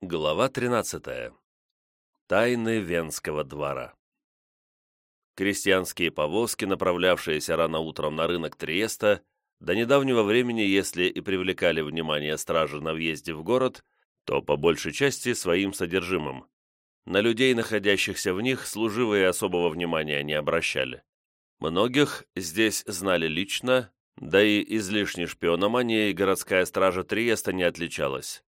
Глава 13. Тайны Венского двора. Крестьянские повозки, направлявшиеся рано утром на рынок Триеста, до недавнего времени, если и привлекали внимание стражи на въезде в город, то по большей части своим содержимым. На людей, находящихся в них, служивые особого внимания не обращали. Многих здесь знали лично, да и излишней шпиономанией городская стража Триеста не отличалась.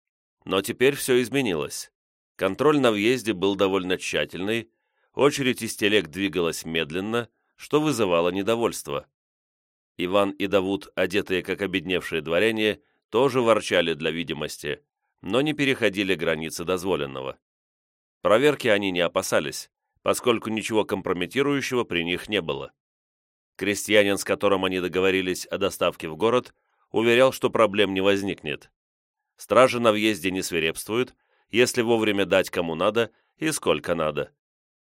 Но теперь все изменилось. Контроль на въезде был довольно тщательный, очередь из телег двигалась медленно, что вызывало недовольство. Иван и Давуд, одетые как обедневшие дворяне, тоже ворчали для видимости, но не переходили границы дозволенного. Проверки они не опасались, поскольку ничего компрометирующего при них не было. Крестьянин, с которым они договорились о доставке в город, уверял, что проблем не возникнет. Стражи на въезде не свирепствуют, если вовремя дать кому надо и сколько надо.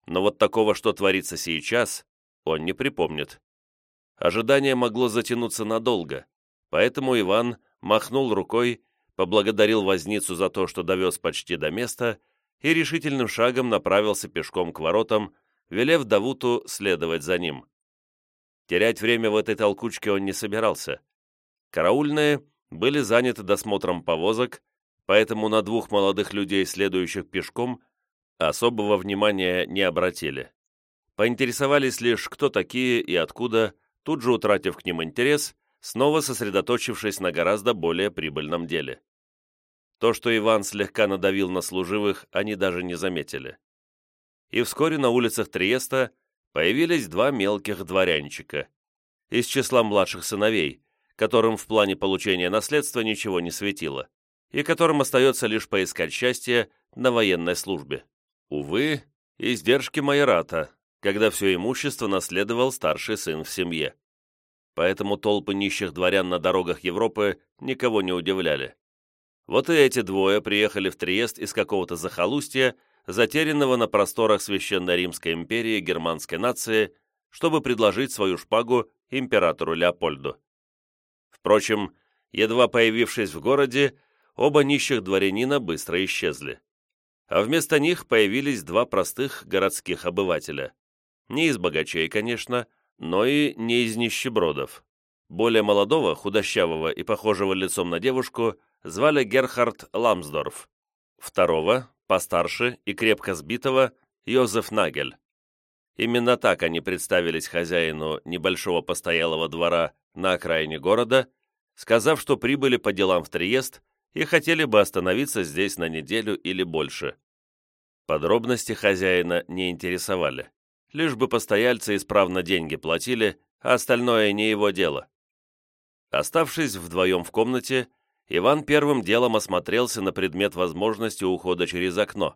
Но вот такого, что творится сейчас, он не припомнит. Ожидание могло затянуться надолго, поэтому Иван махнул рукой, поблагодарил возницу за то, что довез почти до места, и решительным шагом направился пешком к воротам, велев Давуту следовать за ним. Терять время в этой толкучке он не собирался. Караульные были заняты досмотром повозок, поэтому на двух молодых людей, следующих пешком, особого внимания не обратили. Поинтересовались лишь, кто такие и откуда, тут же утратив к ним интерес, снова сосредоточившись на гораздо более прибыльном деле. То, что Иван слегка надавил на служивых, они даже не заметили. И вскоре на улицах Триеста появились два мелких дворянчика. Из числа младших сыновей, которым в плане получения наследства ничего не светило, и которым остается лишь поискать счастье на военной службе. Увы, издержки майората, когда все имущество наследовал старший сын в семье. Поэтому толпы нищих дворян на дорогах Европы никого не удивляли. Вот и эти двое приехали в Триест из какого-то захолустья, затерянного на просторах Священной Римской империи германской нации, чтобы предложить свою шпагу императору Леопольду. Впрочем, едва появившись в городе, оба нищих дворянина быстро исчезли. А вместо них появились два простых городских обывателя. Не из богачей, конечно, но и не из нищебродов. Более молодого, худощавого и похожего лицом на девушку звали Герхард Ламсдорф. Второго, постарше и крепко сбитого, Йозеф Нагель. Именно так они представились хозяину небольшого постоялого двора на окраине города, сказав, что прибыли по делам в Триест и хотели бы остановиться здесь на неделю или больше. Подробности хозяина не интересовали. Лишь бы постояльцы исправно деньги платили, а остальное не его дело. Оставшись вдвоем в комнате, Иван первым делом осмотрелся на предмет возможности ухода через окно,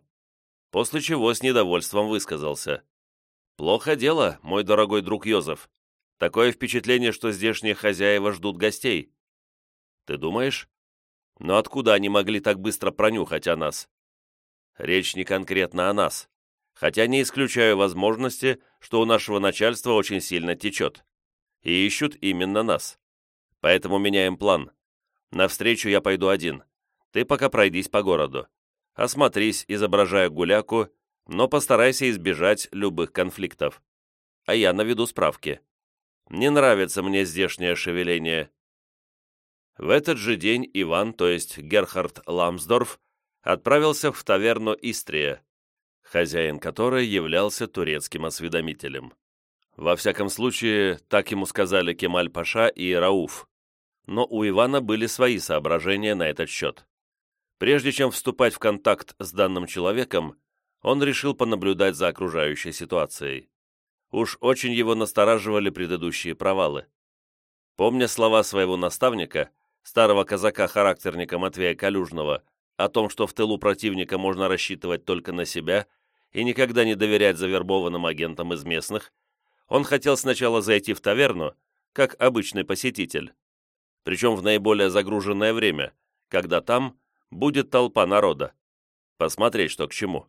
после чего с недовольством высказался. «Плохо дело, мой дорогой друг Йозеф. Такое впечатление, что здешние хозяева ждут гостей. Ты думаешь? Но откуда они могли так быстро пронюхать о нас? Речь не конкретно о нас. Хотя не исключаю возможности, что у нашего начальства очень сильно течет. И ищут именно нас. Поэтому меняем план. Навстречу я пойду один. Ты пока пройдись по городу. Осмотрись, изображая гуляку, но постарайся избежать любых конфликтов. А я наведу справки. Не нравится мне здешнее шевеление. В этот же день Иван, то есть Герхард Ламсдорф, отправился в таверну Истрия, хозяин которой являлся турецким осведомителем. Во всяком случае, так ему сказали Кемаль-Паша и Рауф. Но у Ивана были свои соображения на этот счет. Прежде чем вступать в контакт с данным человеком, он решил понаблюдать за окружающей ситуацией. Уж очень его настораживали предыдущие провалы. Помня слова своего наставника, старого казака-характерника Матвея Калюжного, о том, что в тылу противника можно рассчитывать только на себя и никогда не доверять завербованным агентам из местных, он хотел сначала зайти в таверну, как обычный посетитель, причем в наиболее загруженное время, когда там будет толпа народа, посмотреть, что к чему.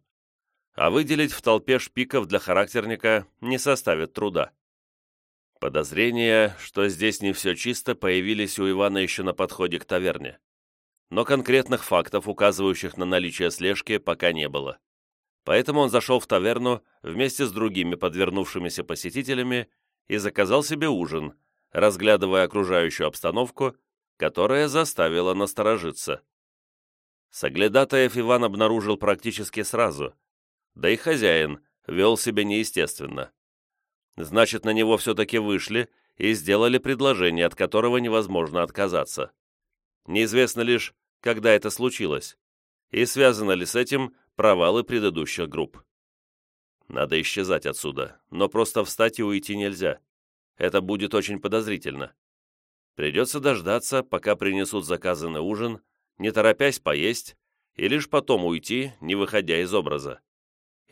А выделить в толпе шпиков для характерника не составит труда. Подозрения, что здесь не все чисто, появились у Ивана еще на подходе к таверне. но конкретных фактов, указывающих на наличие слежки, пока не было. Поэтому он зашел в таверну вместе с другими подвернувшимися посетителями и заказал себе ужин, разглядывая окружающую обстановку, которая заставила насторожиться. Соглядатаев Иван обнаружил практически сразу, да и хозяин вел себя неестественно. Значит, на него все-таки вышли и сделали предложение, от которого невозможно отказаться. Неизвестно лишь, когда это случилось, и связано ли с этим провалы предыдущих групп. Надо исчезать отсюда, но просто встать и уйти нельзя. Это будет очень подозрительно. Придется дождаться, пока принесут заказанный ужин, не торопясь поесть, и лишь потом уйти, не выходя из образа.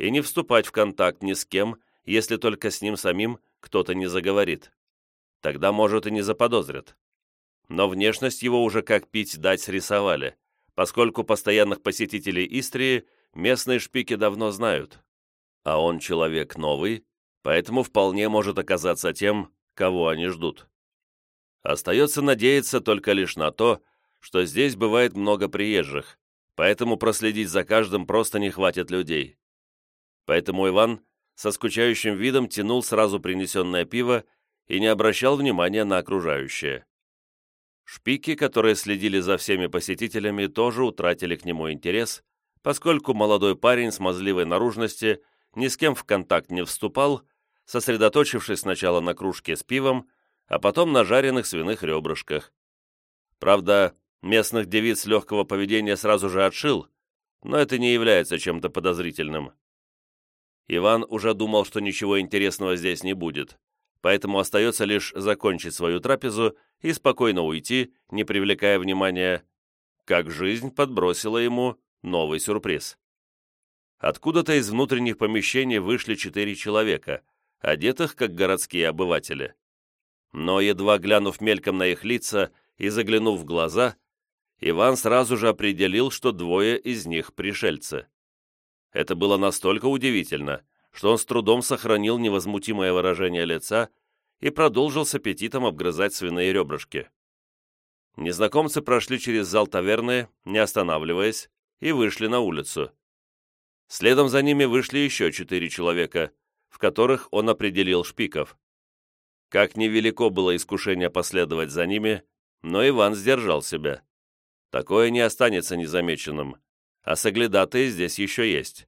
И не вступать в контакт ни с кем, если только с ним самим кто-то не заговорит. Тогда, может, и не заподозрят. Но внешность его уже как пить дать срисовали, поскольку постоянных посетителей Истрии местные шпики давно знают. А он человек новый, поэтому вполне может оказаться тем, кого они ждут. Остается надеяться только лишь на то, что здесь бывает много приезжих, поэтому проследить за каждым просто не хватит людей. Поэтому Иван со скучающим видом тянул сразу принесенное пиво и не обращал внимания на окружающее. Шпики, которые следили за всеми посетителями, тоже утратили к нему интерес, поскольку молодой парень смазливой наружности ни с кем в контакт не вступал, сосредоточившись сначала на кружке с пивом, а потом на жареных свиных ребрышках. Правда, местных девиц легкого поведения сразу же отшил, но это не является чем-то подозрительным. Иван уже думал, что ничего интересного здесь не будет, поэтому остается лишь закончить свою трапезу и спокойно уйти, не привлекая внимания, как жизнь подбросила ему новый сюрприз. Откуда-то из внутренних помещений вышли четыре человека, одетых как городские обыватели. Но, едва глянув мельком на их лица и заглянув в глаза, Иван сразу же определил, что двое из них пришельцы. Это было настолько удивительно, что он с трудом сохранил невозмутимое выражение лица и продолжил с аппетитом обгрызать свиные ребрышки. Незнакомцы прошли через зал таверны, не останавливаясь, и вышли на улицу. Следом за ними вышли еще четыре человека, в которых он определил шпиков. Как невелико было искушение последовать за ними, но Иван сдержал себя. Такое не останется незамеченным, а соглядатые здесь еще есть.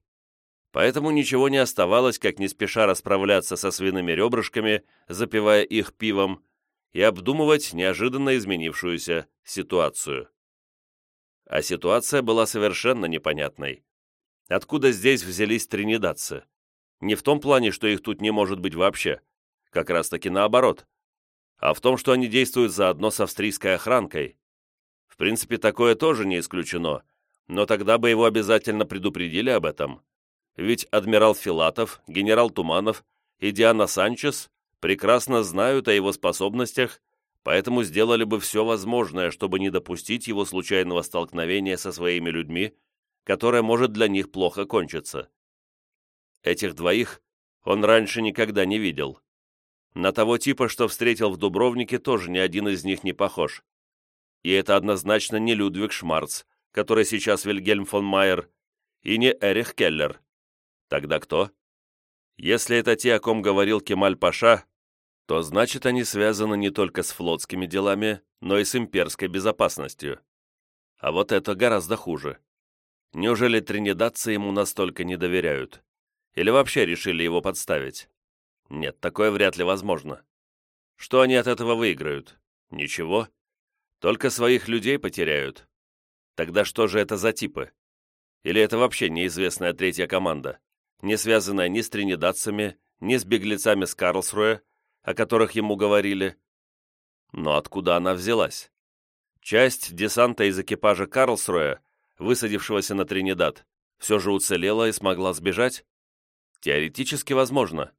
Поэтому ничего не оставалось, как не спеша расправляться со свиными ребрышками, запивая их пивом, и обдумывать неожиданно изменившуюся ситуацию. А ситуация была совершенно непонятной. Откуда здесь взялись тринидадцы? Не в том плане, что их тут не может быть вообще. Как раз-таки наоборот. А в том, что они действуют заодно с австрийской охранкой. В принципе, такое тоже не исключено, но тогда бы его обязательно предупредили об этом. Ведь адмирал Филатов, генерал Туманов и Диана Санчес прекрасно знают о его способностях, поэтому сделали бы все возможное, чтобы не допустить его случайного столкновения со своими людьми которая может для них плохо кончиться. Этих двоих он раньше никогда не видел. На того типа, что встретил в Дубровнике, тоже ни один из них не похож. И это однозначно не Людвиг Шмарц, который сейчас Вильгельм фон Майер, и не Эрих Келлер. Тогда кто? Если это те, о ком говорил Кемаль Паша, то значит они связаны не только с флотскими делами, но и с имперской безопасностью. А вот это гораздо хуже. Неужели тринидадцы ему настолько не доверяют? Или вообще решили его подставить? Нет, такое вряд ли возможно. Что они от этого выиграют? Ничего. Только своих людей потеряют. Тогда что же это за типы? Или это вообще неизвестная третья команда, не связанная ни с тринидадцами, ни с беглецами с Карлсруэ, о которых ему говорили? Но откуда она взялась? Часть десанта из экипажа Карлсруэ высадившегося на Тринидад, все же уцелела и смогла сбежать? Теоретически возможно.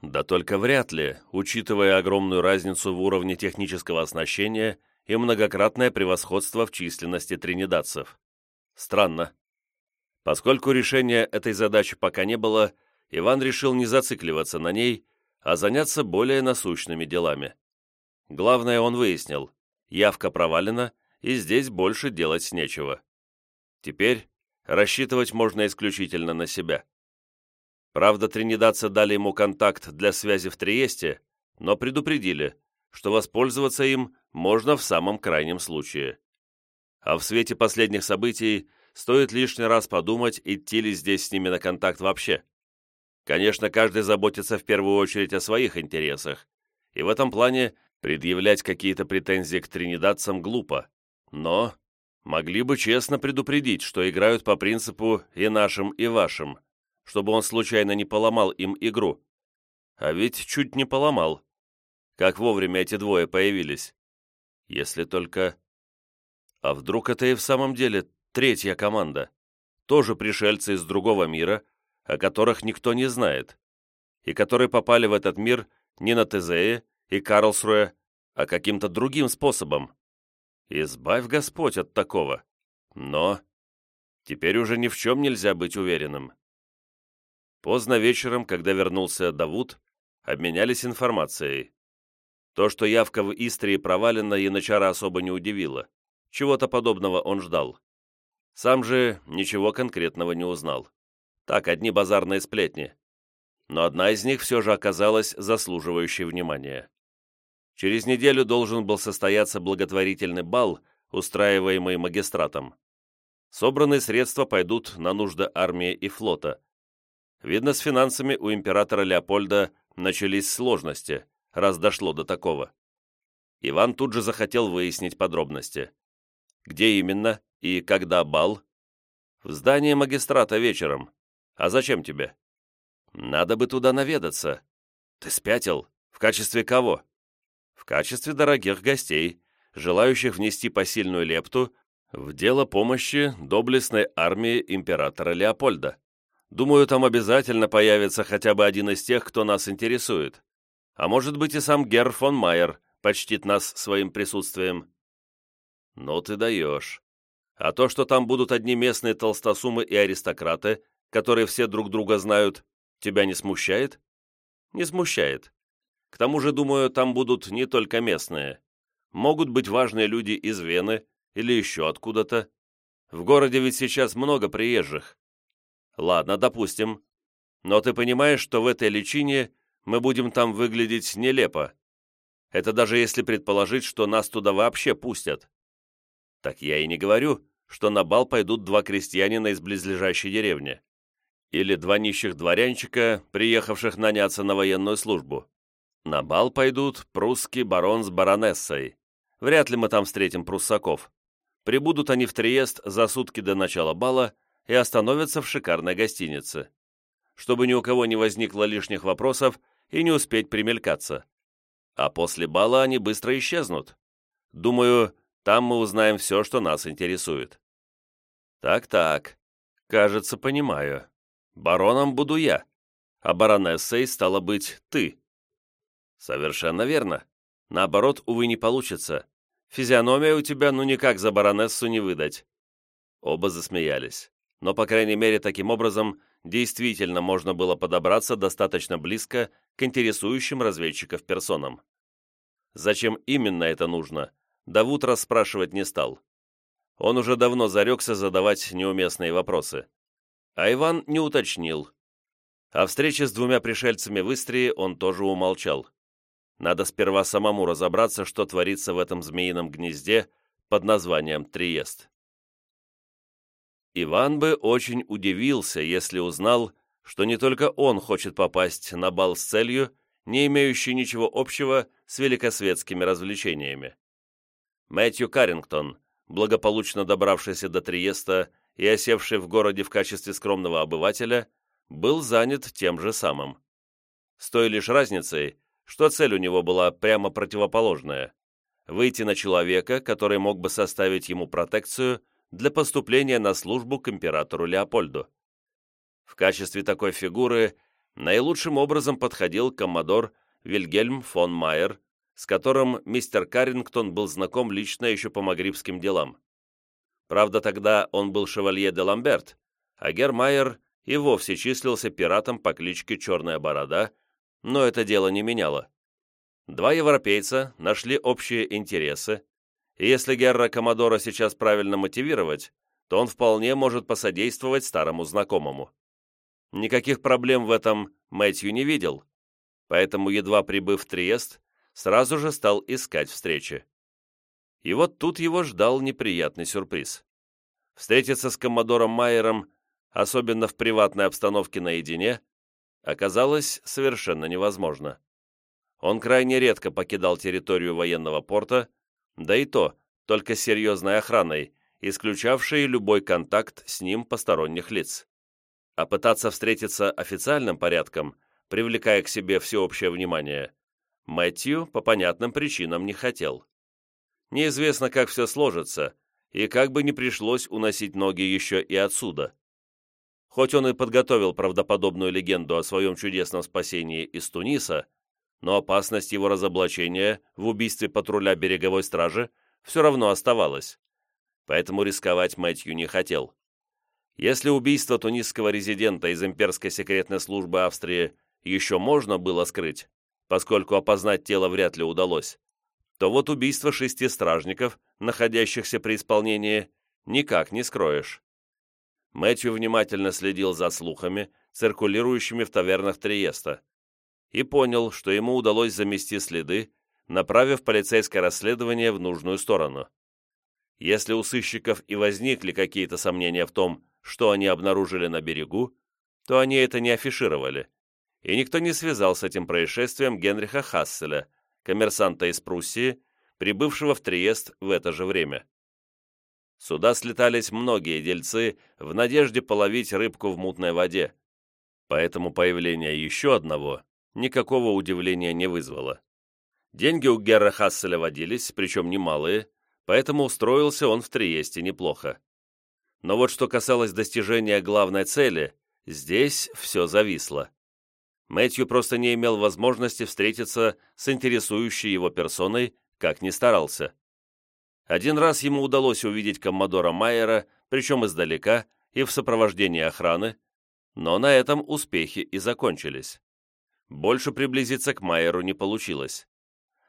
Да только вряд ли, учитывая огромную разницу в уровне технического оснащения и многократное превосходство в численности тринидадцев. Странно. Поскольку решения этой задачи пока не было, Иван решил не зацикливаться на ней, а заняться более насущными делами. Главное он выяснил, явка провалена, и здесь больше делать нечего. Теперь рассчитывать можно исключительно на себя. Правда, тринидадцы дали ему контакт для связи в Триесте, но предупредили, что воспользоваться им можно в самом крайнем случае. А в свете последних событий стоит лишний раз подумать, идти ли здесь с ними на контакт вообще. Конечно, каждый заботится в первую очередь о своих интересах, и в этом плане предъявлять какие-то претензии к тринидадцам глупо. Но могли бы честно предупредить, что играют по принципу «и нашим, и вашим», чтобы он случайно не поломал им игру. А ведь чуть не поломал. Как вовремя эти двое появились. Если только... А вдруг это и в самом деле третья команда? Тоже пришельцы из другого мира, о которых никто не знает, и которые попали в этот мир не на Тезее и Карлсруэ, а каким-то другим способом. Избавь Господь от такого. Но теперь уже ни в чем нельзя быть уверенным. Поздно вечером, когда вернулся Давуд, обменялись информацией. То, что явка в Истрии провалена, Янычара особо не удивило. Чего-то подобного он ждал. Сам же ничего конкретного не узнал. Так, одни базарные сплетни. Но одна из них все же оказалась заслуживающей внимания. Через неделю должен был состояться благотворительный бал, устраиваемый магистратом. Собранные средства пойдут на нужды армии и флота. Видно, с финансами у императора Леопольда начались сложности, раз дошло до такого. Иван тут же захотел выяснить подробности. Где именно и когда бал? В здании магистрата вечером. А зачем тебе? Надо бы туда наведаться. Ты спятил? В качестве кого? В качестве дорогих гостей, желающих внести посильную лепту в дело помощи доблестной армии императора Леопольда. Думаю, там обязательно появится хотя бы один из тех, кто нас интересует. А может быть и сам Герр фон Майер почтит нас своим присутствием. Ну ты даешь. А то, что там будут одни местные толстосумы и аристократы, которые все друг друга знают, тебя не смущает? Не смущает. К тому же, думаю, там будут не только местные. Могут быть важные люди из Вены или еще откуда-то. В городе ведь сейчас много приезжих. Ладно, допустим. Но ты понимаешь, что в этой личине мы будем там выглядеть нелепо. Это даже если предположить, что нас туда вообще пустят. Так я и не говорю, что на бал пойдут два крестьянина из близлежащей деревни. Или два нищих дворянчика, приехавших наняться на военную службу. На бал пойдут прусский барон с баронессой. Вряд ли мы там встретим пруссаков. Прибудут они в Триест за сутки до начала бала и остановятся в шикарной гостинице. Чтобы ни у кого не возникло лишних вопросов и не успеть примелькаться. А после бала они быстро исчезнут. Думаю, там мы узнаем все, что нас интересует. Так-так, кажется, понимаю. Бароном буду я, а баронессой, стало быть, ты. Совершенно верно. Наоборот, увы, не получится. Физиономия у тебя ну никак за баронессу не выдать. Оба засмеялись но, по крайней мере, таким образом действительно можно было подобраться достаточно близко к интересующим разведчиков персонам. Зачем именно это нужно, Давуд расспрашивать не стал. Он уже давно зарекся задавать неуместные вопросы. А Иван не уточнил. О встрече с двумя пришельцами в Истрии он тоже умолчал. Надо сперва самому разобраться, что творится в этом змеином гнезде под названием Триест. Иван бы очень удивился, если узнал, что не только он хочет попасть на бал с целью, не имеющей ничего общего с великосветскими развлечениями. Мэтью Каррингтон, благополучно добравшийся до Триеста и осевший в городе в качестве скромного обывателя, был занят тем же самым. С той лишь разницей, что цель у него была прямо противоположная – выйти на человека, который мог бы составить ему протекцию – для поступления на службу к императору Леопольду. В качестве такой фигуры наилучшим образом подходил коммодор Вильгельм фон Майер, с которым мистер Каррингтон был знаком лично еще по магрибским делам. Правда, тогда он был шевалье де Ламберт, а Гермайер и вовсе числился пиратом по кличке Черная Борода, но это дело не меняло. Два европейца нашли общие интересы, и если Герра Комодора сейчас правильно мотивировать, то он вполне может посодействовать старому знакомому. Никаких проблем в этом Мэтью не видел, поэтому, едва прибыв в Триест, сразу же стал искать встречи. И вот тут его ждал неприятный сюрприз. Встретиться с коммодором Майером, особенно в приватной обстановке наедине, оказалось совершенно невозможно. Он крайне редко покидал территорию военного порта, да и то только с серьезной охраной, исключавшей любой контакт с ним посторонних лиц. А пытаться встретиться официальным порядком, привлекая к себе всеобщее внимание, Мэтью по понятным причинам не хотел. Неизвестно, как все сложится, и как бы не пришлось уносить ноги еще и отсюда. Хоть он и подготовил правдоподобную легенду о своем чудесном спасении из Туниса, но опасность его разоблачения в убийстве патруля береговой стражи все равно оставалась, поэтому рисковать Мэтью не хотел. Если убийство тунисского резидента из имперской секретной службы Австрии еще можно было скрыть, поскольку опознать тело вряд ли удалось, то вот убийство шести стражников, находящихся при исполнении, никак не скроешь. Мэтью внимательно следил за слухами, циркулирующими в тавернах Триеста, и понял, что ему удалось замести следы, направив полицейское расследование в нужную сторону. Если у сыщиков и возникли какие-то сомнения в том, что они обнаружили на берегу, то они это не афишировали, и никто не связал с этим происшествием Генриха Хасселя, коммерсанта из Пруссии, прибывшего в Триест в это же время. Сюда слетались многие дельцы в надежде половить рыбку в мутной воде, поэтому появление еще одного никакого удивления не вызвало. Деньги у Герра Хасселя водились, причем немалые, поэтому устроился он в Триесте неплохо. Но вот что касалось достижения главной цели, здесь все зависло. Мэтью просто не имел возможности встретиться с интересующей его персоной, как ни старался. Один раз ему удалось увидеть коммодора Майера, причем издалека и в сопровождении охраны, но на этом успехи и закончились. Больше приблизиться к Майеру не получилось.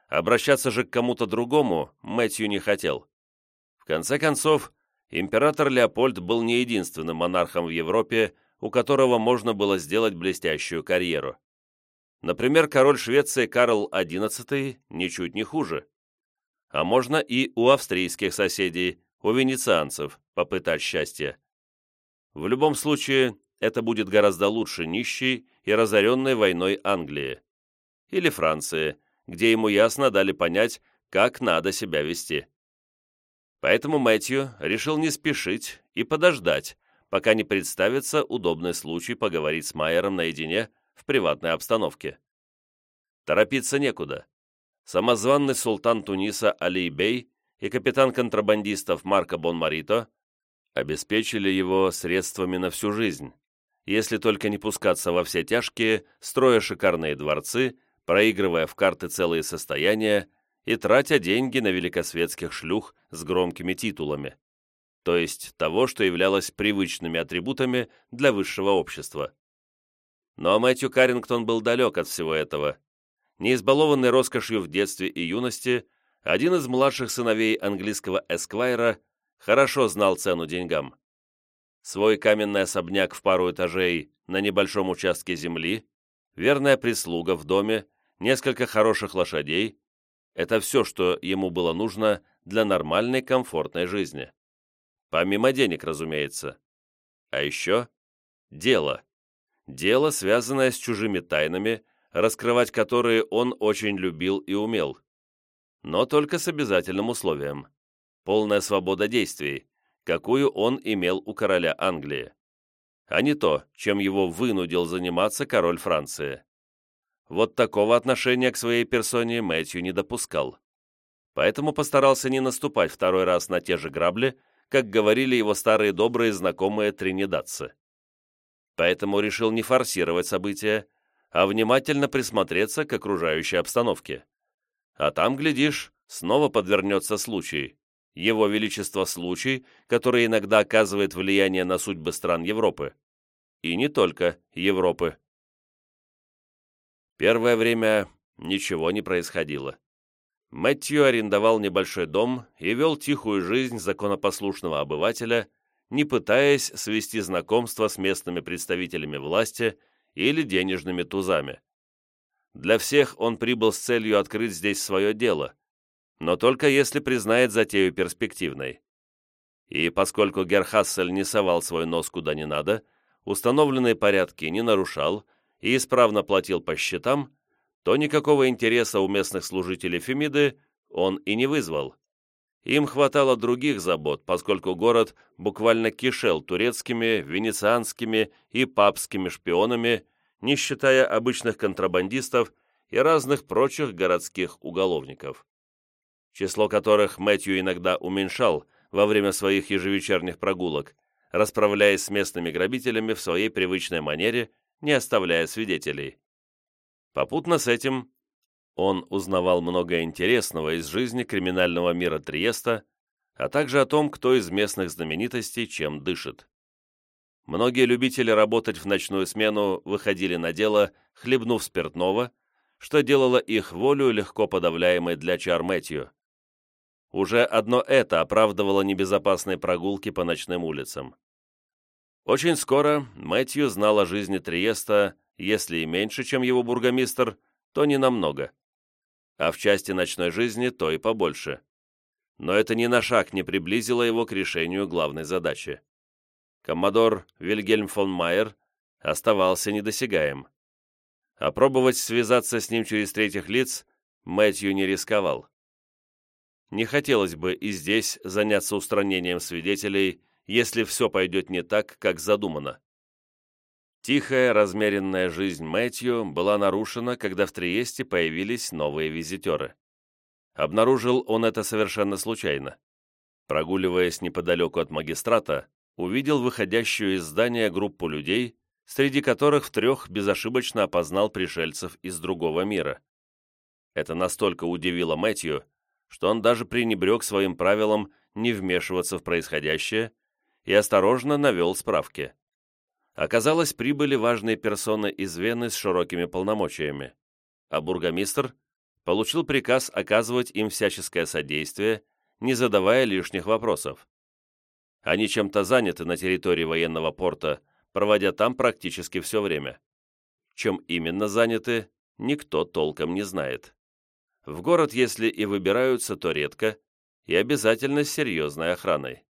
Обращаться же к кому-то другому Мэтью не хотел. В конце концов, император Леопольд был не единственным монархом в Европе, у которого можно было сделать блестящую карьеру. Например, король Швеции Карл XI ничуть не хуже. А можно и у австрийских соседей, у венецианцев, попытать счастье. В любом случае, это будет гораздо лучше нищей и разоренной войной Англии. Или Франции, где ему ясно дали понять, как надо себя вести. Поэтому Мэтью решил не спешить и подождать, пока не представится удобный случай поговорить с Майером наедине в приватной обстановке. Торопиться некуда. Самозванный султан Туниса Али Бей и капитан контрабандистов Марко Бонмарито обеспечили его средствами на всю жизнь, если только не пускаться во все тяжкие, строя шикарные дворцы, проигрывая в карты целые состояния и тратя деньги на великосветских шлюх с громкими титулами то есть того, что являлось привычными атрибутами для высшего общества. Но Мэтью Каррингтон был далек от всего этого. Не избалованный роскошью в детстве и юности, один из младших сыновей английского эсквайра хорошо знал цену деньгам. Свой каменный особняк в пару этажей на небольшом участке земли, верная прислуга в доме, несколько хороших лошадей – это все, что ему было нужно для нормальной комфортной жизни. Помимо денег, разумеется. А еще дело. Дело, связанное с чужими тайнами, раскрывать которые он очень любил и умел. Но только с обязательным условием. Полная свобода действий, какую он имел у короля Англии. А не то, чем его вынудил заниматься король Франции. Вот такого отношения к своей персоне Мэтью не допускал. Поэтому постарался не наступать второй раз на те же грабли, как говорили его старые добрые знакомые тринидадцы. Поэтому решил не форсировать события, а внимательно присмотреться к окружающей обстановке. А там, глядишь, снова подвернется случай. Его Величество случай, который иногда оказывает влияние на судьбы стран Европы. И не только Европы. Первое время ничего не происходило. Мэтью арендовал небольшой дом и вел тихую жизнь законопослушного обывателя, не пытаясь свести знакомство с местными представителями власти или денежными тузами. Для всех он прибыл с целью открыть здесь свое дело, но только если признает затею перспективной. И поскольку Герхассель не совал свой нос куда не надо, установленные порядки не нарушал и исправно платил по счетам, то никакого интереса у местных служителей Фемиды он и не вызвал. Им хватало других забот, поскольку город буквально кишел турецкими, венецианскими и папскими шпионами, не считая обычных контрабандистов и разных прочих городских уголовников, число которых Мэтью иногда уменьшал во время своих ежевечерних прогулок, расправляясь с местными грабителями в своей привычной манере, не оставляя свидетелей. Попутно с этим он узнавал много интересного из жизни криминального мира Триеста, а также о том, кто из местных знаменитостей чем дышит. Многие любители работать в ночную смену выходили на дело, хлебнув спиртного, что делало их волю легко подавляемой для чар Мэтью. Уже одно это оправдывало небезопасные прогулки по ночным улицам. Очень скоро Мэтью знал о жизни Триеста, если и меньше, чем его бургомистр, то не намного а в части ночной жизни то и побольше. Но это ни на шаг не приблизило его к решению главной задачи. Коммодор Вильгельм фон Майер оставался недосягаем. А пробовать связаться с ним через третьих лиц Мэтью не рисковал. Не хотелось бы и здесь заняться устранением свидетелей, если все пойдет не так, как задумано. Тихая, размеренная жизнь Мэтью была нарушена, когда в Триесте появились новые визитеры. Обнаружил он это совершенно случайно. Прогуливаясь неподалеку от магистрата, увидел выходящую из здания группу людей, среди которых в трех безошибочно опознал пришельцев из другого мира. Это настолько удивило Мэтью, что он даже пренебрег своим правилам не вмешиваться в происходящее и осторожно навел справки. Оказалось, прибыли важные персоны из Вены с широкими полномочиями, а бургомистр получил приказ оказывать им всяческое содействие, не задавая лишних вопросов. Они чем-то заняты на территории военного порта, проводя там практически все время. Чем именно заняты, никто толком не знает. В город, если и выбираются, то редко, и обязательно с серьезной охраной.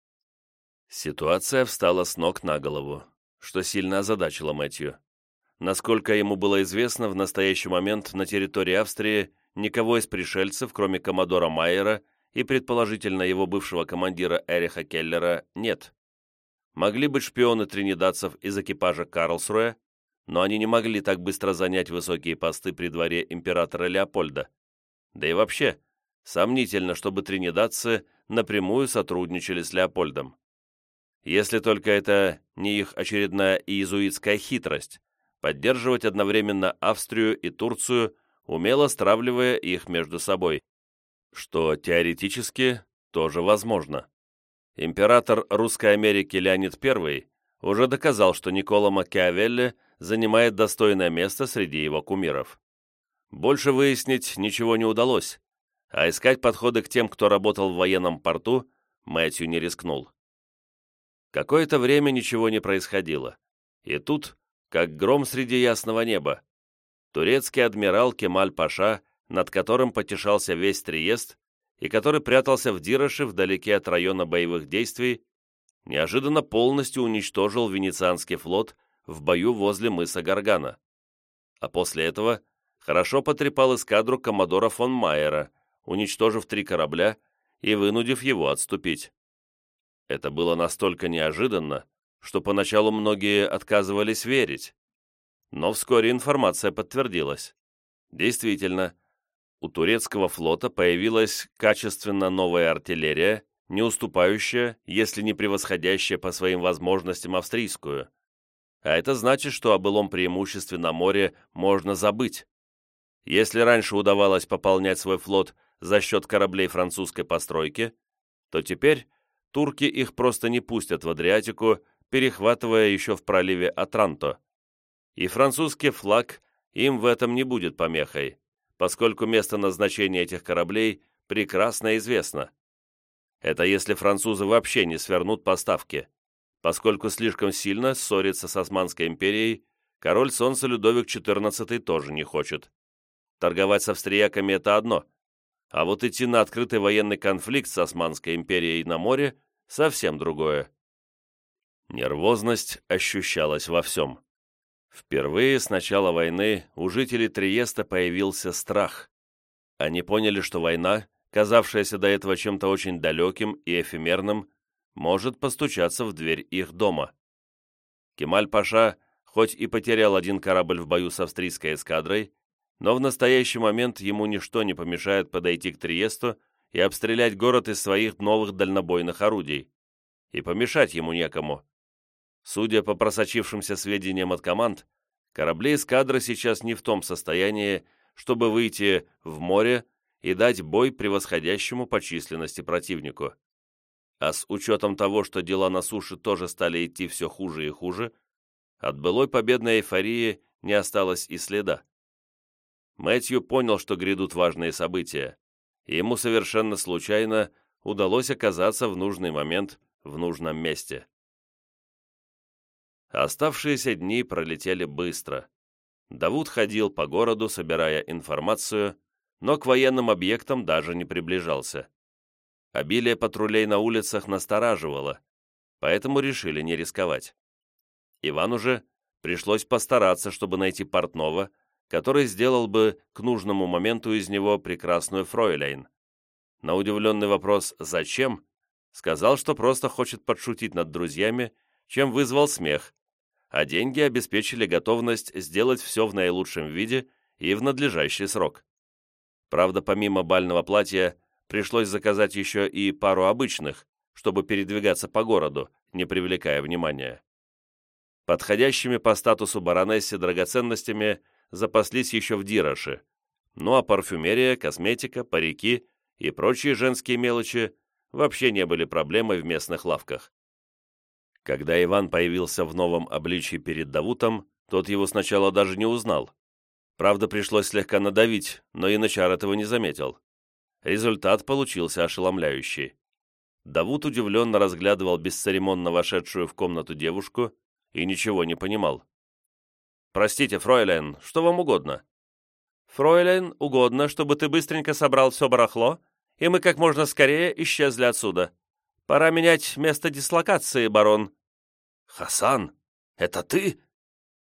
Ситуация встала с ног на голову что сильно озадачило Мэтью. Насколько ему было известно, в настоящий момент на территории Австрии никого из пришельцев, кроме коммодора Майера и, предположительно, его бывшего командира Эриха Келлера, нет. Могли быть шпионы тринидадцев из экипажа Карлсруэ, но они не могли так быстро занять высокие посты при дворе императора Леопольда. Да и вообще, сомнительно, чтобы тринидадцы напрямую сотрудничали с Леопольдом если только это не их очередная иезуитская хитрость, поддерживать одновременно Австрию и Турцию, умело стравливая их между собой, что теоретически тоже возможно. Император Русской Америки Леонид I уже доказал, что Никола Макиавелли занимает достойное место среди его кумиров. Больше выяснить ничего не удалось, а искать подходы к тем, кто работал в военном порту, Мэтью не рискнул. Какое-то время ничего не происходило. И тут, как гром среди ясного неба, турецкий адмирал Кемаль-Паша, над которым потешался весь Триест, и который прятался в Дироше вдалеке от района боевых действий, неожиданно полностью уничтожил венецианский флот в бою возле мыса Гаргана. А после этого хорошо потрепал эскадру коммодора фон Майера, уничтожив три корабля и вынудив его отступить. Это было настолько неожиданно, что поначалу многие отказывались верить. Но вскоре информация подтвердилась. Действительно, у турецкого флота появилась качественно новая артиллерия, не уступающая, если не превосходящая по своим возможностям австрийскую. А это значит, что о былом преимуществе на море можно забыть. Если раньше удавалось пополнять свой флот за счет кораблей французской постройки, то теперь турки их просто не пустят в Адриатику, перехватывая еще в проливе Атранто. И французский флаг им в этом не будет помехой, поскольку место назначения этих кораблей прекрасно известно. Это если французы вообще не свернут поставки, поскольку слишком сильно ссориться с Османской империей король Солнца Людовик XIV тоже не хочет. Торговать с австрияками – это одно, а вот идти на открытый военный конфликт с Османской империей на море – совсем другое. Нервозность ощущалась во всем. Впервые с начала войны у жителей Триеста появился страх. Они поняли, что война, казавшаяся до этого чем-то очень далеким и эфемерным, может постучаться в дверь их дома. Кемаль-Паша, хоть и потерял один корабль в бою с австрийской эскадрой, но в настоящий момент ему ничто не помешает подойти к Триесту и обстрелять город из своих новых дальнобойных орудий. И помешать ему некому. Судя по просочившимся сведениям от команд, корабли эскадры сейчас не в том состоянии, чтобы выйти в море и дать бой превосходящему по численности противнику. А с учетом того, что дела на суше тоже стали идти все хуже и хуже, от былой победной эйфории не осталось и следа. Мэтью понял, что грядут важные события, и ему совершенно случайно удалось оказаться в нужный момент в нужном месте. Оставшиеся дни пролетели быстро. Давуд ходил по городу, собирая информацию, но к военным объектам даже не приближался. Обилие патрулей на улицах настораживало, поэтому решили не рисковать. Ивану же пришлось постараться, чтобы найти портного, который сделал бы к нужному моменту из него прекрасную фройляйн. На удивленный вопрос «Зачем?» сказал, что просто хочет подшутить над друзьями, чем вызвал смех, а деньги обеспечили готовность сделать все в наилучшем виде и в надлежащий срок. Правда, помимо бального платья, пришлось заказать еще и пару обычных, чтобы передвигаться по городу, не привлекая внимания. Подходящими по статусу баронессе драгоценностями запаслись еще в Дироше, ну а парфюмерия, косметика, парики и прочие женские мелочи вообще не были проблемой в местных лавках. Когда Иван появился в новом обличии перед Давутом, тот его сначала даже не узнал. Правда, пришлось слегка надавить, но Янычар этого не заметил. Результат получился ошеломляющий. Давут удивленно разглядывал бесцеремонно вошедшую в комнату девушку и ничего не понимал. «Простите, фройлен, что вам угодно?» «Фройлен, угодно, чтобы ты быстренько собрал все барахло, и мы как можно скорее исчезли отсюда. Пора менять место дислокации, барон». «Хасан, это ты?»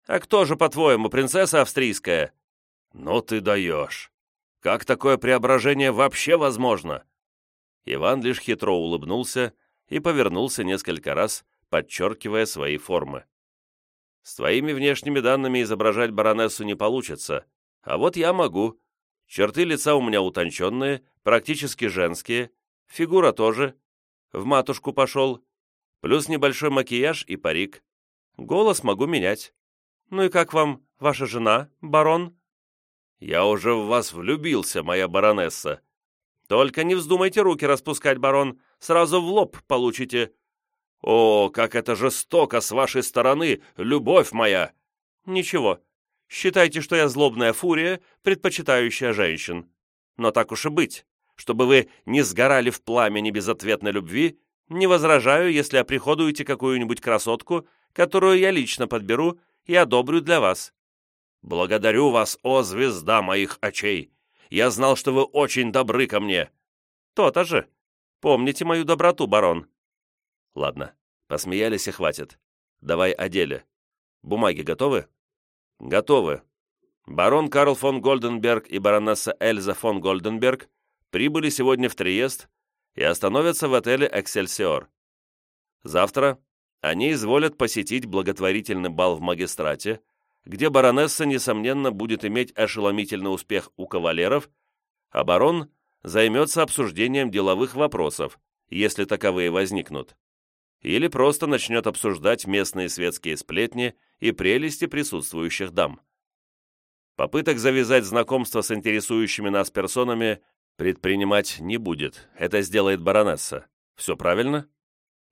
«А кто же, по-твоему, принцесса австрийская?» «Ну ты даешь! Как такое преображение вообще возможно?» Иван лишь хитро улыбнулся и повернулся несколько раз, подчеркивая свои формы. С твоими внешними данными изображать баронессу не получится, а вот я могу. Черты лица у меня утонченные, практически женские, фигура тоже. В матушку пошел. Плюс небольшой макияж и парик. Голос могу менять. Ну и как вам ваша жена, барон? Я уже в вас влюбился, моя баронесса. Только не вздумайте руки распускать, барон. Сразу в лоб получите. «О, как это жестоко с вашей стороны, любовь моя!» «Ничего, считайте, что я злобная фурия, предпочитающая женщин. Но так уж и быть, чтобы вы не сгорали в пламени безответной любви, не возражаю, если оприходуете какую-нибудь красотку, которую я лично подберу и одобрю для вас». «Благодарю вас, о звезда моих очей! Я знал, что вы очень добры ко мне!» «То-то же! Помните мою доброту, барон!» Ладно, посмеялись и хватит. Давай о деле. Бумаги готовы? Готовы. Барон Карл фон Гольденберг и баронесса Эльза фон Гольденберг прибыли сегодня в Триест и остановятся в отеле «Эксельсиор». Завтра они изволят посетить благотворительный бал в магистрате, где баронесса, несомненно, будет иметь ошеломительный успех у кавалеров, а барон займется обсуждением деловых вопросов, если таковые возникнут или просто начнет обсуждать местные светские сплетни и прелести присутствующих дам. Попыток завязать знакомство с интересующими нас персонами предпринимать не будет, это сделает баронесса. Все правильно?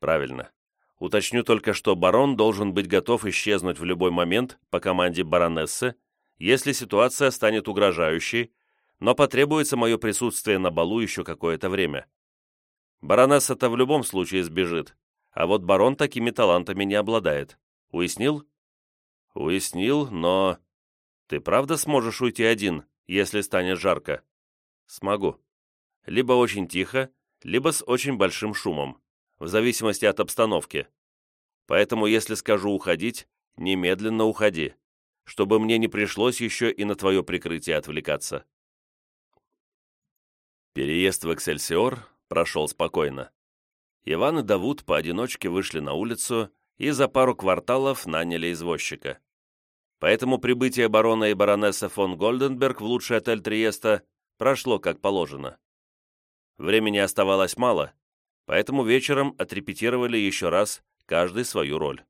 Правильно. Уточню только, что барон должен быть готов исчезнуть в любой момент по команде баронессы, если ситуация станет угрожающей, но потребуется мое присутствие на балу еще какое-то время. Баронесса-то в любом случае сбежит, а вот барон такими талантами не обладает. Уяснил? Уяснил, но... Ты правда сможешь уйти один, если станет жарко? Смогу. Либо очень тихо, либо с очень большим шумом, в зависимости от обстановки. Поэтому, если скажу уходить, немедленно уходи, чтобы мне не пришлось еще и на твое прикрытие отвлекаться. Переезд в Эксельсиор прошел спокойно. Иван и Давуд поодиночке вышли на улицу и за пару кварталов наняли извозчика. Поэтому прибытие барона и баронессы фон Гольденберг в лучший отель Триеста прошло как положено. Времени оставалось мало, поэтому вечером отрепетировали еще раз каждый свою роль.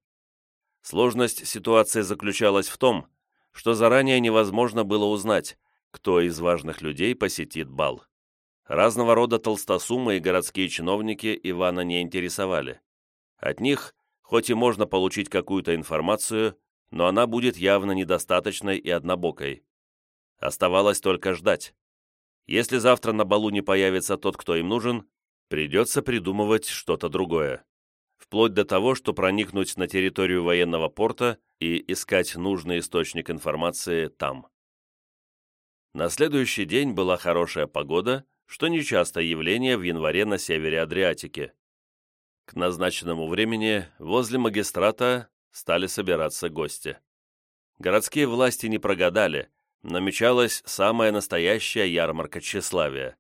Сложность ситуации заключалась в том, что заранее невозможно было узнать, кто из важных людей посетит бал. Разного рода толстосумы и городские чиновники Ивана не интересовали. От них, хоть и можно получить какую-то информацию, но она будет явно недостаточной и однобокой. Оставалось только ждать. Если завтра на балу не появится тот, кто им нужен, придется придумывать что-то другое. Вплоть до того, что проникнуть на территорию военного порта и искать нужный источник информации там. На следующий день была хорошая погода, что нечастое явление в январе на севере Адриатики. К назначенному времени возле магистрата стали собираться гости. Городские власти не прогадали, намечалась самая настоящая ярмарка тщеславия.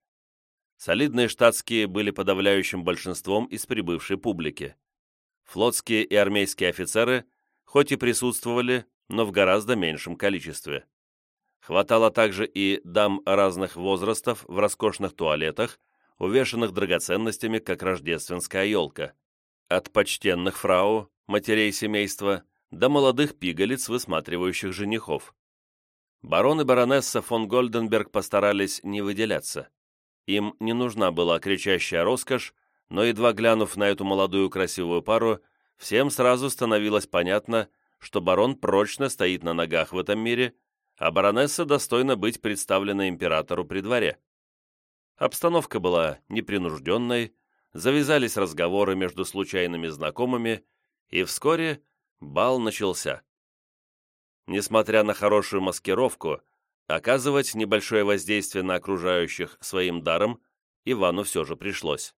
Солидные штатские были подавляющим большинством из прибывшей публики. Флотские и армейские офицеры, хоть и присутствовали, но в гораздо меньшем количестве. Хватало также и дам разных возрастов в роскошных туалетах, увешанных драгоценностями, как рождественская елка. От почтенных фрау, матерей семейства, до молодых пигалиц, высматривающих женихов. Барон и баронесса фон Гольденберг постарались не выделяться. Им не нужна была кричащая роскошь, но едва глянув на эту молодую красивую пару, всем сразу становилось понятно, что барон прочно стоит на ногах в этом мире, а баронесса достойна быть представлена императору при дворе. Обстановка была непринужденной, завязались разговоры между случайными знакомыми, и вскоре бал начался. Несмотря на хорошую маскировку, оказывать небольшое воздействие на окружающих своим даром Ивану все же пришлось.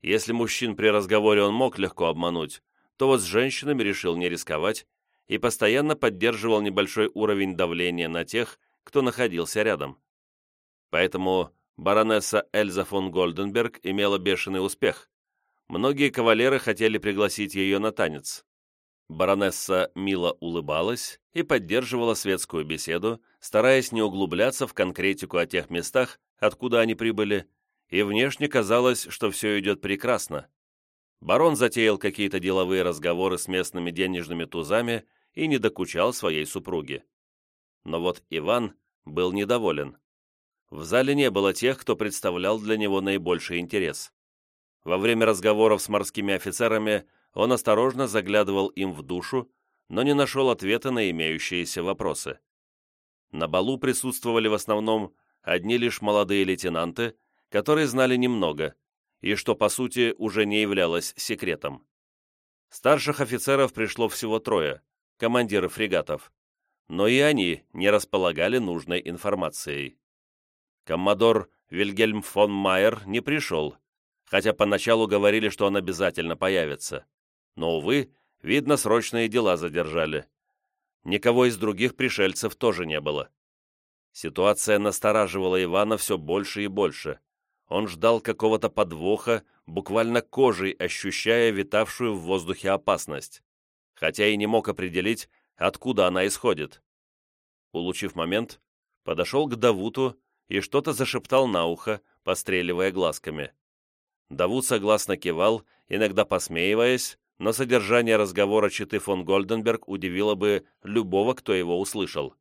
Если мужчин при разговоре он мог легко обмануть, то вот с женщинами решил не рисковать и постоянно поддерживал небольшой уровень давления на тех, кто находился рядом. Поэтому баронесса Эльза фон Гольденберг имела бешеный успех. Многие кавалеры хотели пригласить ее на танец. Баронесса мило улыбалась и поддерживала светскую беседу, стараясь не углубляться в конкретику о тех местах, откуда они прибыли, и внешне казалось, что все идет прекрасно. Барон затеял какие-то деловые разговоры с местными денежными тузами и не докучал своей супруге. Но вот Иван был недоволен. В зале не было тех, кто представлял для него наибольший интерес. Во время разговоров с морскими офицерами он осторожно заглядывал им в душу, но не нашел ответа на имеющиеся вопросы. На балу присутствовали в основном одни лишь молодые лейтенанты, которые знали немного, и что, по сути, уже не являлось секретом. Старших офицеров пришло всего трое, командиры фрегатов, но и они не располагали нужной информацией. Коммодор Вильгельм фон Майер не пришел, хотя поначалу говорили, что он обязательно появится. Но, увы, видно, срочные дела задержали. Никого из других пришельцев тоже не было. Ситуация настораживала Ивана все больше и больше. Он ждал какого-то подвоха, буквально кожей ощущая витавшую в воздухе опасность, хотя и не мог определить, откуда она исходит. Улучив момент, подошел к Давуту и что-то зашептал на ухо, постреливая глазками. Давут согласно кивал, иногда посмеиваясь, но содержание разговора читы фон Гольденберг удивило бы любого, кто его услышал.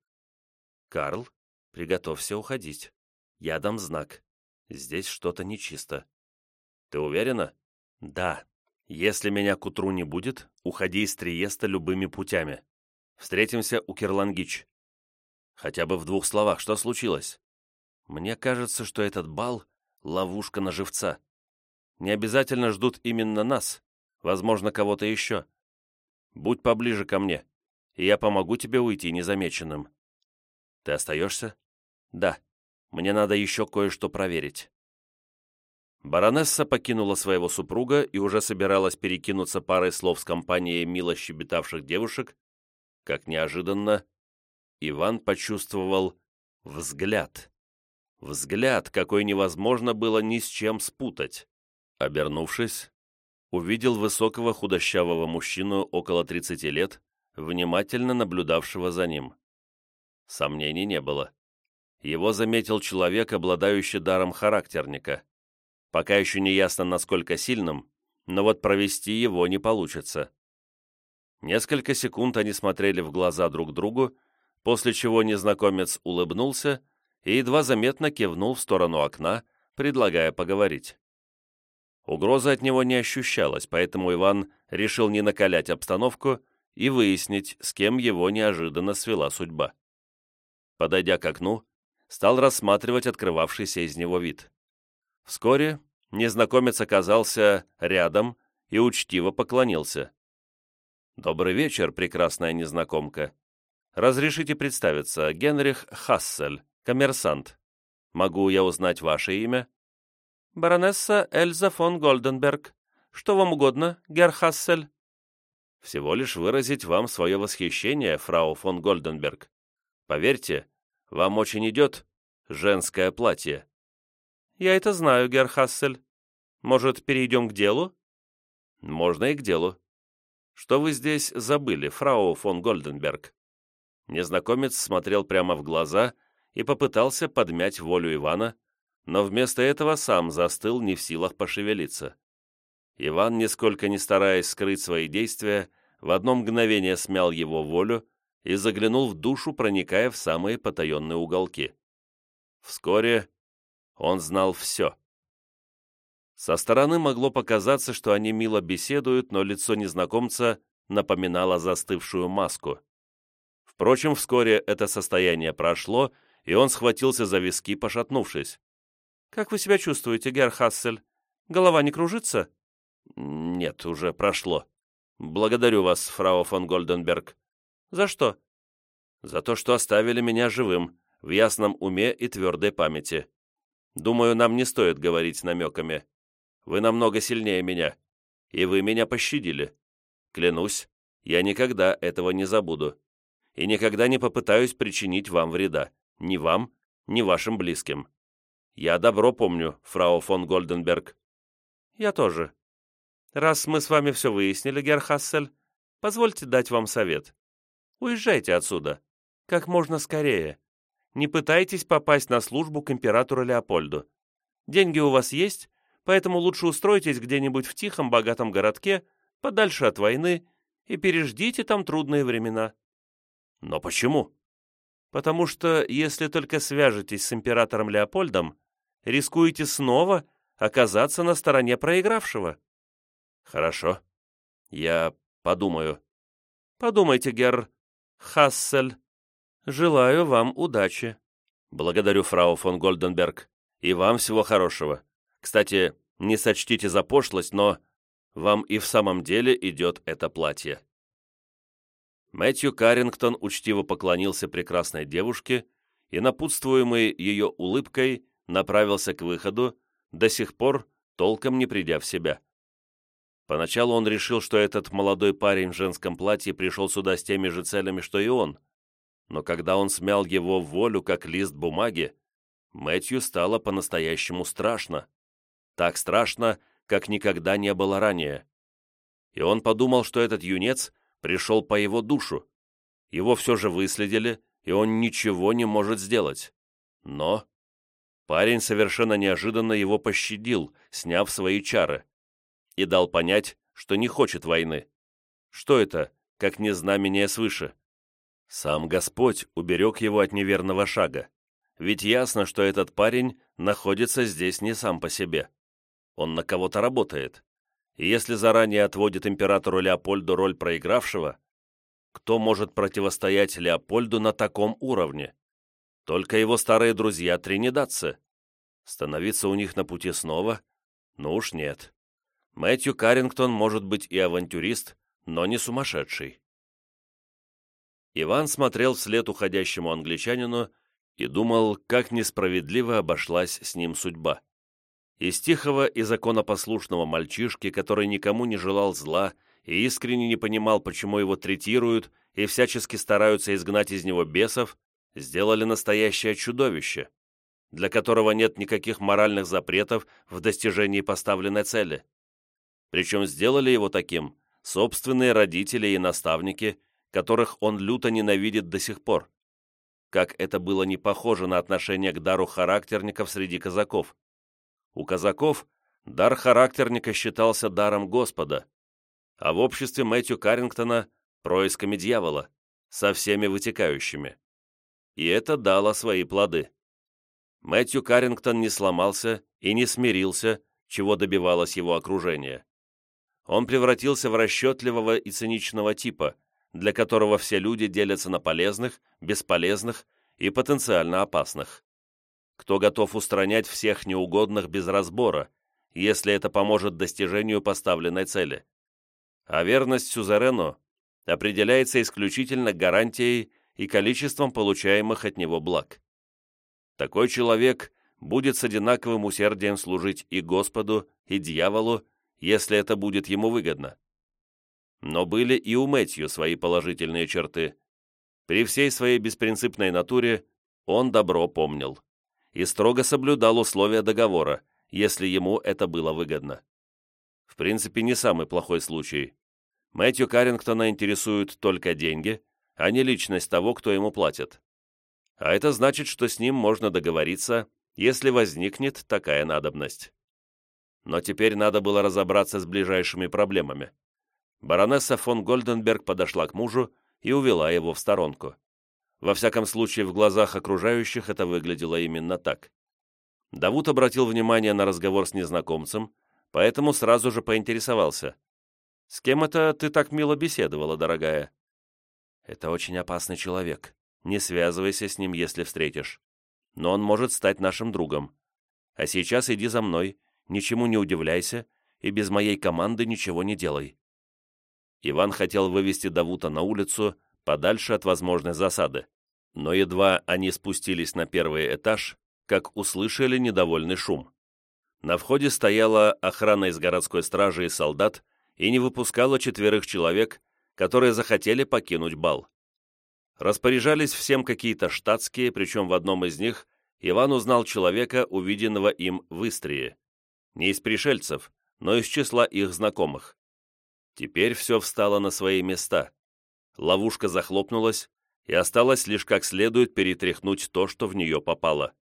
«Карл, приготовься уходить. Я дам знак. Здесь что-то нечисто». «Ты уверена?» «Да. Если меня к утру не будет, уходи из Триеста любыми путями. Встретимся у Кирлангич». «Хотя бы в двух словах, что случилось?» Мне кажется, что этот бал — ловушка на живца. Не обязательно ждут именно нас, возможно, кого-то еще. Будь поближе ко мне, и я помогу тебе уйти незамеченным. Ты остаешься? Да. Мне надо еще кое-что проверить. Баронесса покинула своего супруга и уже собиралась перекинуться парой слов с компанией мило щебетавших девушек, как неожиданно Иван почувствовал взгляд. Взгляд, какой невозможно было ни с чем спутать. Обернувшись, увидел высокого худощавого мужчину около 30 лет, внимательно наблюдавшего за ним. Сомнений не было. Его заметил человек, обладающий даром характерника. Пока еще не ясно, насколько сильным, но вот провести его не получится. Несколько секунд они смотрели в глаза друг другу, после чего незнакомец улыбнулся и едва заметно кивнул в сторону окна, предлагая поговорить. Угрозы от него не ощущалось, поэтому Иван решил не накалять обстановку и выяснить, с кем его неожиданно свела судьба. Подойдя к окну, стал рассматривать открывавшийся из него вид. Вскоре незнакомец оказался рядом и учтиво поклонился. «Добрый вечер, прекрасная незнакомка. Разрешите представиться, Генрих Хассель, коммерсант. Могу я узнать ваше имя?» «Баронесса Эльза фон Гольденберг. Что вам угодно, Герр Хассель?» «Всего лишь выразить вам свое восхищение, фрау фон Гольденберг. Поверьте, вам очень идет женское платье». «Я это знаю, Герр Хассель. Может, перейдем к делу?» «Можно и к делу. Что вы здесь забыли, фрау фон Гольденберг?» Незнакомец смотрел прямо в глаза и попытался подмять волю Ивана, но вместо этого сам застыл не в силах пошевелиться. Иван, нисколько не стараясь скрыть свои действия, в одно мгновение смял его волю и заглянул в душу, проникая в самые потаенные уголки. Вскоре он знал все. Со стороны могло показаться, что они мило беседуют, но лицо незнакомца напоминало застывшую маску. Впрочем, вскоре это состояние прошло, и он схватился за виски, пошатнувшись. «Как вы себя чувствуете, Герр Хассель? Голова не кружится?» «Нет, уже прошло. Благодарю вас, фрау фон Гольденберг». «За что?» «За то, что оставили меня живым, в ясном уме и твердой памяти. Думаю, нам не стоит говорить намеками. Вы намного сильнее меня, и вы меня пощадили. Клянусь, я никогда этого не забуду и никогда не попытаюсь причинить вам вреда, ни вам, ни вашим близким. Я добро помню, фрау фон Гольденберг». «Я тоже. Раз мы с вами все выяснили, Герхассель, позвольте дать вам совет. Уезжайте отсюда. Как можно скорее. Не пытайтесь попасть на службу к императору Леопольду. Деньги у вас есть, поэтому лучше устройтесь где-нибудь в тихом, богатом городке, подальше от войны, и переждите там трудные времена». «Но почему?» «Потому что, если только свяжетесь с императором Леопольдом, рискуете снова оказаться на стороне проигравшего». «Хорошо. Я подумаю». «Подумайте, Герр Хассель. Желаю вам удачи». «Благодарю, фрау фон Гольденберг. И вам всего хорошего. Кстати, не сочтите за пошлость, но вам и в самом деле идет это платье». Мэтью Каррингтон учтиво поклонился прекрасной девушке и, напутствуемый ее улыбкой, направился к выходу, до сих пор толком не придя в себя. Поначалу он решил, что этот молодой парень в женском платье пришел сюда с теми же целями, что и он. Но когда он смял его волю, как лист бумаги, Мэтью стало по-настоящему страшно. Так страшно, как никогда не было ранее. И он подумал, что этот юнец пришел по его душу. Его все же выследили, и он ничего не может сделать. Но Парень совершенно неожиданно его пощадил, сняв свои чары, и дал понять, что не хочет войны. Что это, как не знамение свыше? Сам Господь уберег его от неверного шага. Ведь ясно, что этот парень находится здесь не сам по себе. Он на кого-то работает. И если заранее отводит императору Леопольду роль проигравшего, кто может противостоять Леопольду на таком уровне? Только его старые друзья тринидадцы. Становиться у них на пути снова? Ну уж нет. Мэтью Каррингтон может быть и авантюрист, но не сумасшедший. Иван смотрел вслед уходящему англичанину и думал, как несправедливо обошлась с ним судьба. Из тихого и законопослушного мальчишки, который никому не желал зла и искренне не понимал, почему его третируют и всячески стараются изгнать из него бесов, сделали настоящее чудовище, для которого нет никаких моральных запретов в достижении поставленной цели. Причем сделали его таким собственные родители и наставники, которых он люто ненавидит до сих пор. Как это было не похоже на отношение к дару характерников среди казаков. У казаков дар характерника считался даром Господа, а в обществе Мэтью Каррингтона – происками дьявола, со всеми вытекающими. И это дало свои плоды. Мэтью Каррингтон не сломался и не смирился, чего добивалось его окружение он превратился в расчетливого и циничного типа, для которого все люди делятся на полезных, бесполезных и потенциально опасных. Кто готов устранять всех неугодных без разбора, если это поможет достижению поставленной цели. А верность сюзерену определяется исключительно гарантией и количеством получаемых от него благ. Такой человек будет с одинаковым усердием служить и Господу, и дьяволу, если это будет ему выгодно. Но были и у Мэтью свои положительные черты. При всей своей беспринципной натуре он добро помнил и строго соблюдал условия договора, если ему это было выгодно. В принципе, не самый плохой случай. Мэтью Каррингтона интересуют только деньги, а не личность того, кто ему платит. А это значит, что с ним можно договориться, если возникнет такая надобность но теперь надо было разобраться с ближайшими проблемами. Баронесса фон Гольденберг подошла к мужу и увела его в сторонку. Во всяком случае, в глазах окружающих это выглядело именно так. Давуд обратил внимание на разговор с незнакомцем, поэтому сразу же поинтересовался. «С кем это ты так мило беседовала, дорогая?» «Это очень опасный человек. Не связывайся с ним, если встретишь. Но он может стать нашим другом. А сейчас иди за мной ничему не удивляйся и без моей команды ничего не делай». Иван хотел вывести Давута на улицу, подальше от возможной засады, но едва они спустились на первый этаж, как услышали недовольный шум. На входе стояла охрана из городской стражи и солдат и не выпускала четверых человек, которые захотели покинуть бал. Распоряжались всем какие-то штатские, причем в одном из них Иван узнал человека, увиденного им в Истрии не из пришельцев, но из числа их знакомых. Теперь все встало на свои места. Ловушка захлопнулась, и осталось лишь как следует перетряхнуть то, что в нее попало.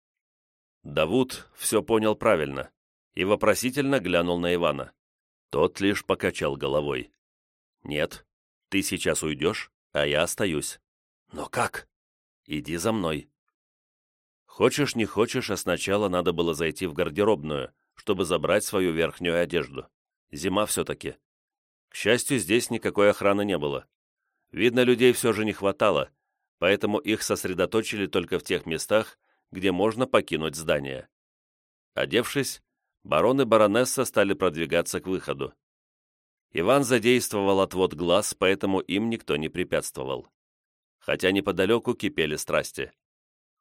Давуд все понял правильно и вопросительно глянул на Ивана. Тот лишь покачал головой. «Нет, ты сейчас уйдешь, а я остаюсь». «Но как?» «Иди за мной». Хочешь, не хочешь, а сначала надо было зайти в гардеробную, чтобы забрать свою верхнюю одежду. Зима все-таки. К счастью, здесь никакой охраны не было. Видно, людей все же не хватало, поэтому их сосредоточили только в тех местах, где можно покинуть здание. Одевшись, барон и баронесса стали продвигаться к выходу. Иван задействовал отвод глаз, поэтому им никто не препятствовал. Хотя неподалеку кипели страсти.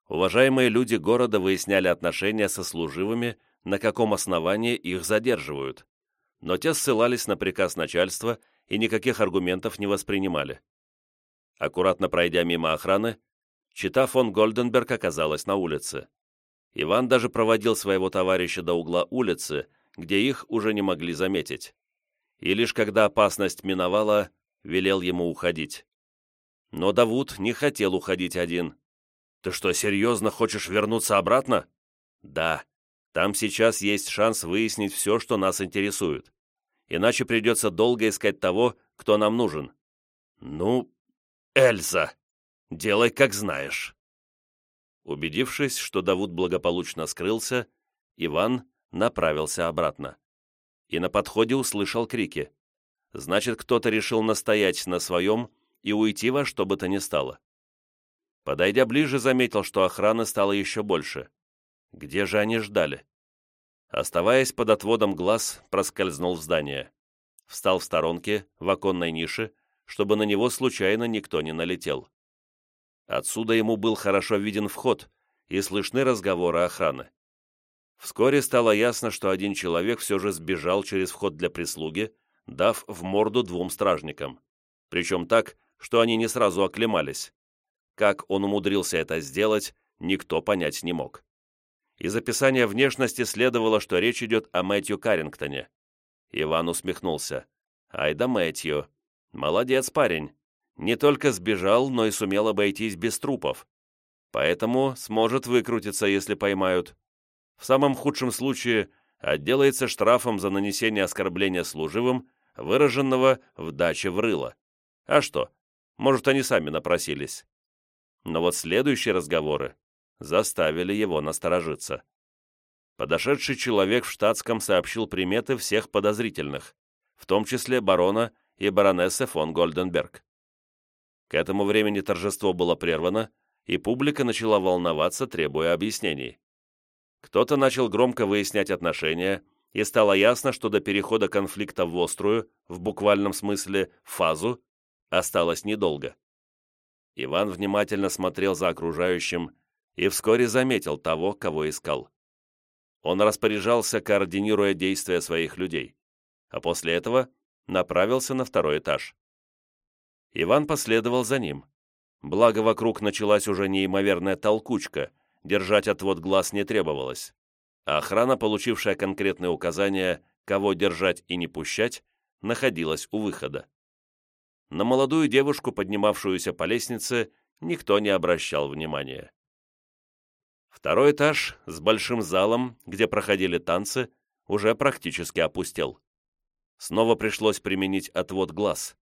Уважаемые люди города выясняли отношения со служивыми на каком основании их задерживают, но те ссылались на приказ начальства и никаких аргументов не воспринимали. Аккуратно пройдя мимо охраны, чита фон Гольденберг оказалась на улице. Иван даже проводил своего товарища до угла улицы, где их уже не могли заметить. И лишь когда опасность миновала, велел ему уходить. Но Давуд не хотел уходить один. «Ты что, серьезно хочешь вернуться обратно?» «Да», там сейчас есть шанс выяснить все, что нас интересует. Иначе придется долго искать того, кто нам нужен. Ну, Эльза, делай как знаешь. Убедившись, что Давуд благополучно скрылся, Иван направился обратно. И на подходе услышал крики. Значит, кто-то решил настоять на своем и уйти во что бы то ни стало. Подойдя ближе, заметил, что охраны стало еще больше. Где же они ждали? Оставаясь под отводом глаз, проскользнул в здание. Встал в сторонке, в оконной нише, чтобы на него случайно никто не налетел. Отсюда ему был хорошо виден вход, и слышны разговоры охраны. Вскоре стало ясно, что один человек все же сбежал через вход для прислуги, дав в морду двум стражникам. Причем так, что они не сразу оклемались. Как он умудрился это сделать, никто понять не мог. Из описания внешности следовало, что речь идет о Мэтью Каррингтоне. Иван усмехнулся. «Ай да Мэтью! Молодец парень! Не только сбежал, но и сумел обойтись без трупов. Поэтому сможет выкрутиться, если поймают. В самом худшем случае отделается штрафом за нанесение оскорбления служивым, выраженного в даче в рыло. А что? Может, они сами напросились. Но вот следующие разговоры заставили его насторожиться. Подошедший человек в штатском сообщил приметы всех подозрительных, в том числе барона и баронессы фон Гольденберг. К этому времени торжество было прервано, и публика начала волноваться, требуя объяснений. Кто-то начал громко выяснять отношения, и стало ясно, что до перехода конфликта в острую, в буквальном смысле фазу, осталось недолго. Иван внимательно смотрел за окружающим и вскоре заметил того, кого искал. Он распоряжался, координируя действия своих людей, а после этого направился на второй этаж. Иван последовал за ним. Благо, вокруг началась уже неимоверная толкучка, держать отвод глаз не требовалось. А охрана, получившая конкретные указания, кого держать и не пущать, находилась у выхода. На молодую девушку, поднимавшуюся по лестнице, никто не обращал внимания. Второй этаж с большим залом, где проходили танцы, уже практически опустел. Снова пришлось применить отвод глаз.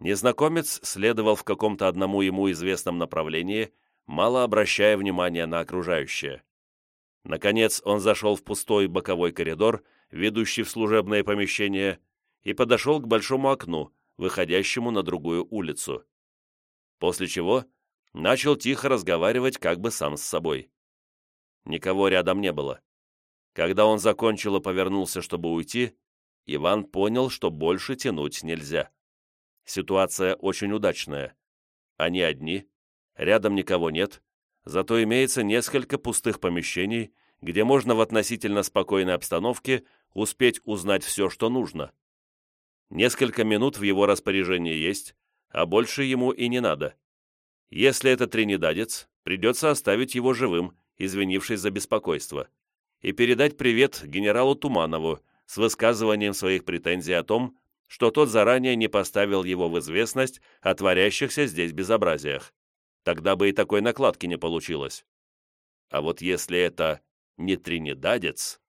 Незнакомец следовал в каком-то одному ему известном направлении, мало обращая внимания на окружающее. Наконец он зашел в пустой боковой коридор, ведущий в служебное помещение, и подошел к большому окну, выходящему на другую улицу. После чего начал тихо разговаривать как бы сам с собой. Никого рядом не было. Когда он закончил и повернулся, чтобы уйти, Иван понял, что больше тянуть нельзя. Ситуация очень удачная. Они одни, рядом никого нет, зато имеется несколько пустых помещений, где можно в относительно спокойной обстановке успеть узнать все, что нужно. Несколько минут в его распоряжении есть, а больше ему и не надо. Если это тринидадец, придется оставить его живым извинившись за беспокойство, и передать привет генералу Туманову с высказыванием своих претензий о том, что тот заранее не поставил его в известность о творящихся здесь безобразиях. Тогда бы и такой накладки не получилось. А вот если это не тринидадец...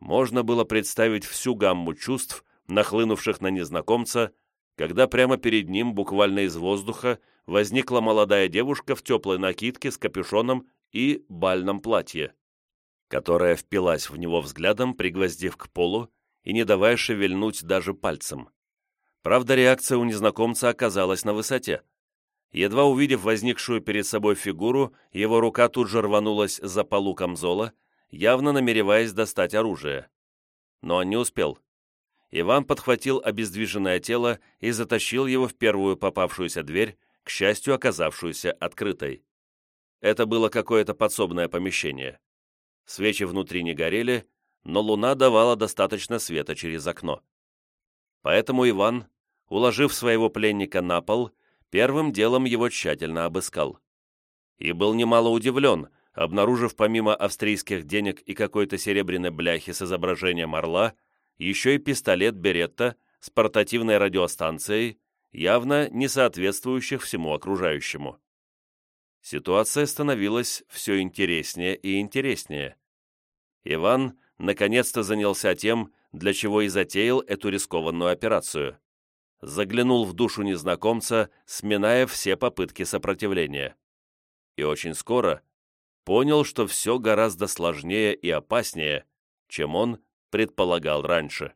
Можно было представить всю гамму чувств, нахлынувших на незнакомца, когда прямо перед ним, буквально из воздуха, возникла молодая девушка в теплой накидке с капюшоном и бальном платье, которая впилась в него взглядом, пригвоздив к полу и не давая шевельнуть даже пальцем. Правда, реакция у незнакомца оказалась на высоте. Едва увидев возникшую перед собой фигуру, его рука тут же рванулась за полу камзола, явно намереваясь достать оружие. Но он не успел. Иван подхватил обездвиженное тело и затащил его в первую попавшуюся дверь, к счастью, оказавшуюся открытой. Это было какое-то подсобное помещение. Свечи внутри не горели, но луна давала достаточно света через окно. Поэтому Иван, уложив своего пленника на пол, первым делом его тщательно обыскал. И был немало удивлен, обнаружив помимо австрийских денег и какой-то серебряной бляхи с изображением орла, еще и пистолет Беретта с портативной радиостанцией, явно не соответствующих всему окружающему. Ситуация становилась все интереснее и интереснее. Иван наконец-то занялся тем, для чего и затеял эту рискованную операцию. Заглянул в душу незнакомца, сминая все попытки сопротивления. И очень скоро понял, что все гораздо сложнее и опаснее, чем он предполагал раньше.